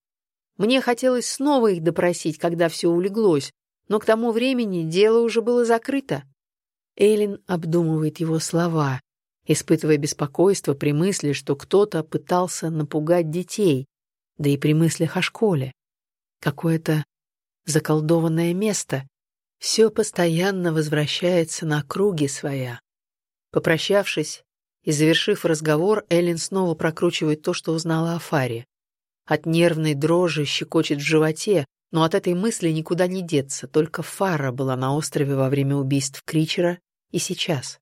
Мне хотелось снова их допросить, когда все улеглось, но к тому времени дело уже было закрыто. Эйлин обдумывает его слова, испытывая беспокойство при мысли, что кто-то пытался напугать детей, да и при мыслях о школе. Какое-то заколдованное место. Все постоянно возвращается на круги своя. Попрощавшись и завершив разговор, Эллен снова прокручивает то, что узнала о Фаре. От нервной дрожи щекочет в животе, но от этой мысли никуда не деться, только Фара была на острове во время убийств Кричера и сейчас.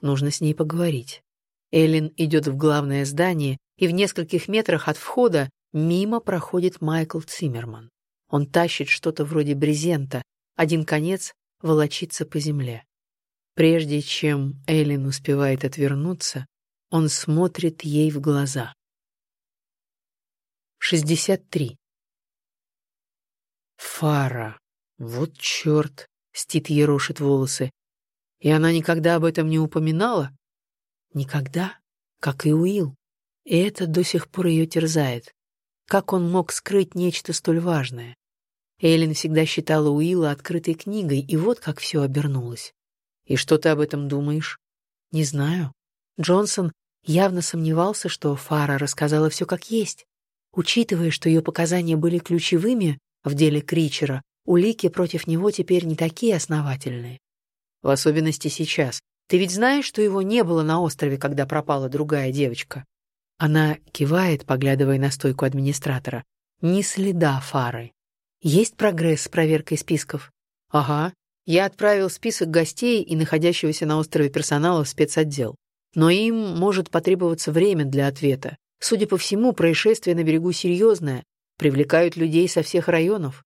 Нужно с ней поговорить. Эллен идет в главное здание, и в нескольких метрах от входа мимо проходит Майкл Циммерман. Он тащит что-то вроде брезента, один конец волочится по земле. Прежде чем Эллен успевает отвернуться, он смотрит ей в глаза. 63. Фара. Вот черт. Стит ерошит волосы. И она никогда об этом не упоминала? Никогда, как и Уилл. И это до сих пор ее терзает. Как он мог скрыть нечто столь важное? Эйлин всегда считала Уилла открытой книгой, и вот как все обернулось. «И что ты об этом думаешь?» «Не знаю». Джонсон явно сомневался, что Фара рассказала все как есть. Учитывая, что ее показания были ключевыми в деле Кричера, улики против него теперь не такие основательные в особенности сейчас. Ты ведь знаешь, что его не было на острове, когда пропала другая девочка?» Она кивает, поглядывая на стойку администратора. Ни следа фары. Есть прогресс с проверкой списков? Ага. Я отправил список гостей и находящегося на острове персонала в спецотдел. Но им может потребоваться время для ответа. Судя по всему, происшествие на берегу серьезное. Привлекают людей со всех районов.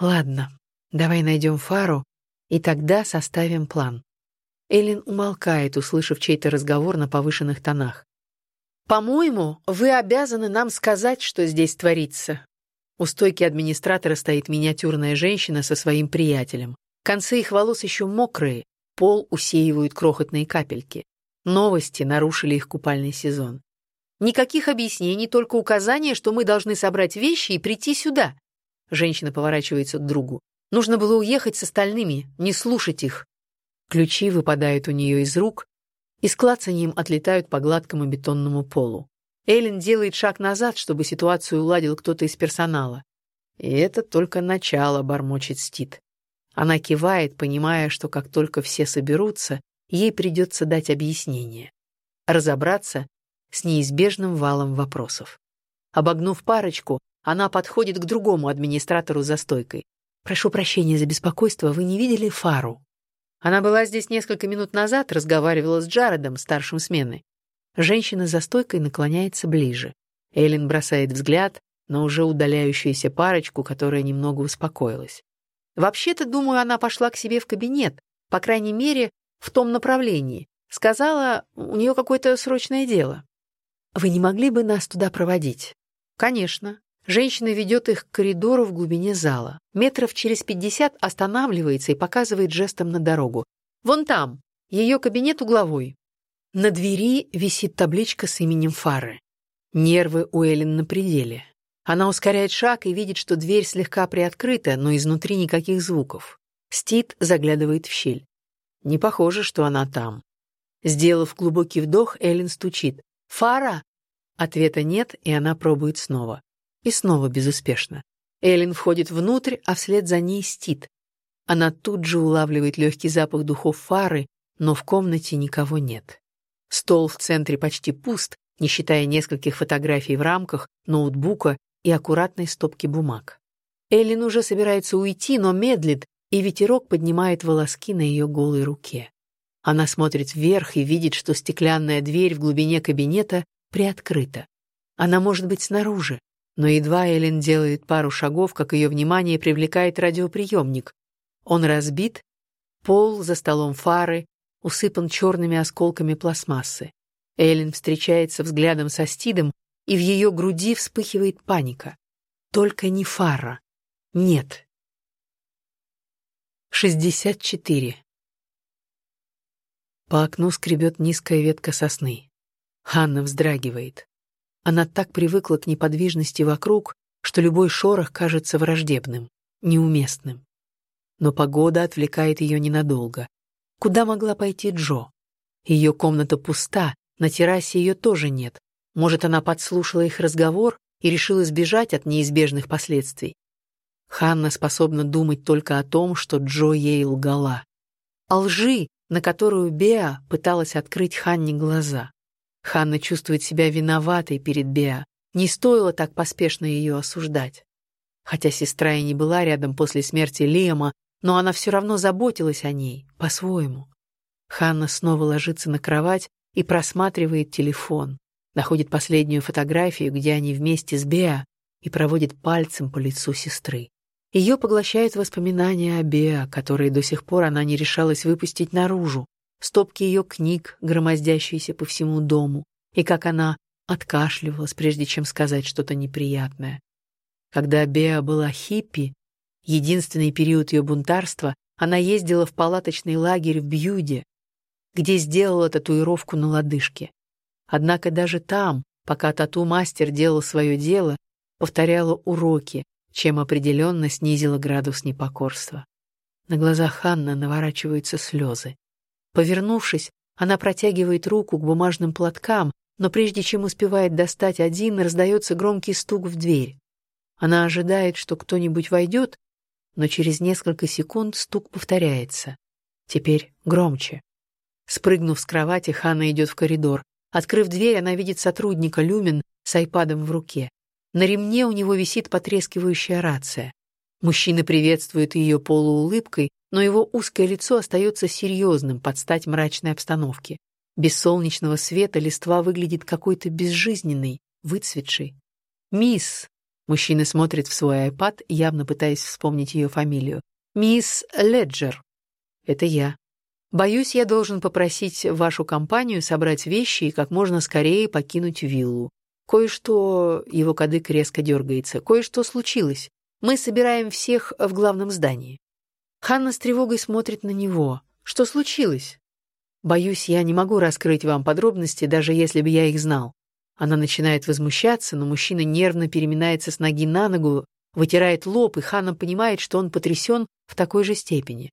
Ладно, давай найдем фару и тогда составим план. Эллен умолкает, услышав чей-то разговор на повышенных тонах. «По-моему, вы обязаны нам сказать, что здесь творится». У стойки администратора стоит миниатюрная женщина со своим приятелем. Концы их волос еще мокрые, пол усеивают крохотные капельки. Новости нарушили их купальный сезон. Никаких объяснений, только указание, что мы должны собрать вещи и прийти сюда. Женщина поворачивается к другу. Нужно было уехать с остальными, не слушать их. Ключи выпадают у нее из рук и с клацаньем отлетают по гладкому бетонному полу. Эллен делает шаг назад, чтобы ситуацию уладил кто-то из персонала. И это только начало, бормочет Стит. Она кивает, понимая, что как только все соберутся, ей придется дать объяснение. Разобраться с неизбежным валом вопросов. Обогнув парочку, она подходит к другому администратору за стойкой. «Прошу прощения за беспокойство, вы не видели Фару?» Она была здесь несколько минут назад, разговаривала с Джаредом, старшим смены. Женщина за стойкой наклоняется ближе. Эллен бросает взгляд на уже удаляющуюся парочку, которая немного успокоилась. Вообще-то, думаю, она пошла к себе в кабинет, по крайней мере, в том направлении. Сказала, у нее какое-то срочное дело. «Вы не могли бы нас туда проводить?» «Конечно. Женщина ведет их к коридору в глубине зала. Метров через пятьдесят останавливается и показывает жестом на дорогу. «Вон там! Ее кабинет угловой». На двери висит табличка с именем Фары. Нервы у Эллен на пределе. Она ускоряет шаг и видит, что дверь слегка приоткрыта, но изнутри никаких звуков. Стит заглядывает в щель. Не похоже, что она там. Сделав глубокий вдох, Эллен стучит. «Фара!» Ответа нет, и она пробует снова. И снова безуспешно. Эллен входит внутрь, а вслед за ней Стит. Она тут же улавливает легкий запах духов фары, но в комнате никого нет. Стол в центре почти пуст, не считая нескольких фотографий в рамках, ноутбука и аккуратной стопки бумаг. Эллен уже собирается уйти, но медлит, и ветерок поднимает волоски на ее голой руке. Она смотрит вверх и видит, что стеклянная дверь в глубине кабинета приоткрыта. Она может быть снаружи, но едва Эллен делает пару шагов, как ее внимание привлекает радиоприемник. Он разбит, пол за столом фары усыпан черными осколками пластмассы. Эллен встречается взглядом со Стидом, и в ее груди вспыхивает паника. Только не фара. Нет. 64. По окну скребет низкая ветка сосны. Ханна вздрагивает. Она так привыкла к неподвижности вокруг, что любой шорох кажется враждебным, неуместным. Но погода отвлекает ее ненадолго. Куда могла пойти Джо? Ее комната пуста, на террасе ее тоже нет. Может, она подслушала их разговор и решила сбежать от неизбежных последствий. Ханна способна думать только о том, что Джо ей лгала. О лжи, на которую Беа пыталась открыть Ханне глаза. Ханна чувствует себя виноватой перед Беа. Не стоило так поспешно ее осуждать. Хотя сестра и не была рядом после смерти Лиама, но она все равно заботилась о ней, по-своему. Ханна снова ложится на кровать и просматривает телефон, находит последнюю фотографию, где они вместе с Беа, и проводит пальцем по лицу сестры. Ее поглощают воспоминания о Беа, которые до сих пор она не решалась выпустить наружу, стопки ее книг, громоздящиеся по всему дому, и как она откашливалась, прежде чем сказать что-то неприятное. Когда Беа была хиппи, единственный период ее бунтарства, она ездила в палаточный лагерь в Бьюде, где сделала татуировку на лодыжке. Однако даже там, пока тату-мастер делал свое дело, повторяла уроки, чем определенно снизила градус непокорства. На глазах Ханны наворачиваются слезы. Повернувшись, она протягивает руку к бумажным платкам, но прежде чем успевает достать один, раздается громкий стук в дверь. Она ожидает, что кто-нибудь войдет, но через несколько секунд стук повторяется. Теперь громче. Спрыгнув с кровати, Ханна идет в коридор. Открыв дверь, она видит сотрудника Люмин с айпадом в руке. На ремне у него висит потрескивающая рация. Мужчина приветствует ее полуулыбкой, но его узкое лицо остается серьезным под стать мрачной обстановке. Без солнечного света листва выглядит какой-то безжизненной, выцветшей. «Мисс!» — мужчина смотрит в свой айпад, явно пытаясь вспомнить ее фамилию. «Мисс Леджер». «Это я. Боюсь, я должен попросить вашу компанию собрать вещи и как можно скорее покинуть виллу. Кое-что... Его кадык резко дергается. Кое-что случилось. Мы собираем всех в главном здании. Ханна с тревогой смотрит на него. Что случилось? Боюсь, я не могу раскрыть вам подробности, даже если бы я их знал. Она начинает возмущаться, но мужчина нервно переминается с ноги на ногу, вытирает лоб, и Ханна понимает, что он потрясен в такой же степени.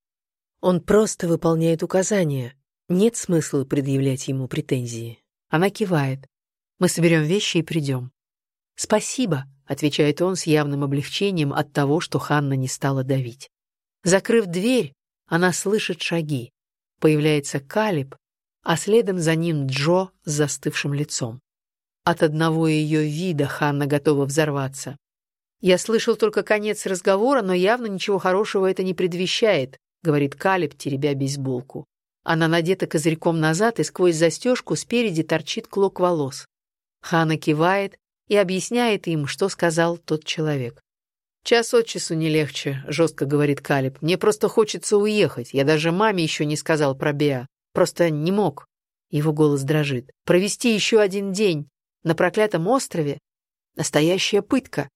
Он просто выполняет указания. Нет смысла предъявлять ему претензии. Она кивает. Мы соберем вещи и придем». «Спасибо», — отвечает он с явным облегчением от того, что Ханна не стала давить. Закрыв дверь, она слышит шаги. Появляется Калиб, а следом за ним Джо с застывшим лицом. От одного ее вида Ханна готова взорваться. «Я слышал только конец разговора, но явно ничего хорошего это не предвещает», — говорит Калиб, теребя бейсболку. Она надета козырьком назад, и сквозь застежку спереди торчит клок волос. Хана кивает и объясняет им, что сказал тот человек. «Час от часу не легче», — жестко говорит Калиб. «Мне просто хочется уехать. Я даже маме еще не сказал про Беа. Просто не мог». Его голос дрожит. «Провести еще один день на проклятом острове? Настоящая пытка».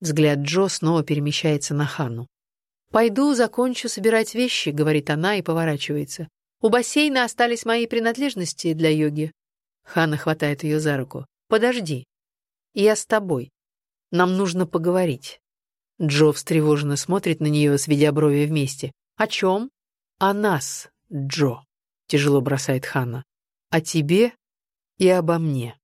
Взгляд Джо снова перемещается на Хану. «Пойду, закончу собирать вещи», — говорит она и поворачивается. «У бассейна остались мои принадлежности для йоги». Ханна хватает ее за руку. «Подожди. Я с тобой. Нам нужно поговорить». Джо встревоженно смотрит на нее, сведя брови вместе. «О чем?» «О нас, Джо», — тяжело бросает Ханна. о тебе и обо мне.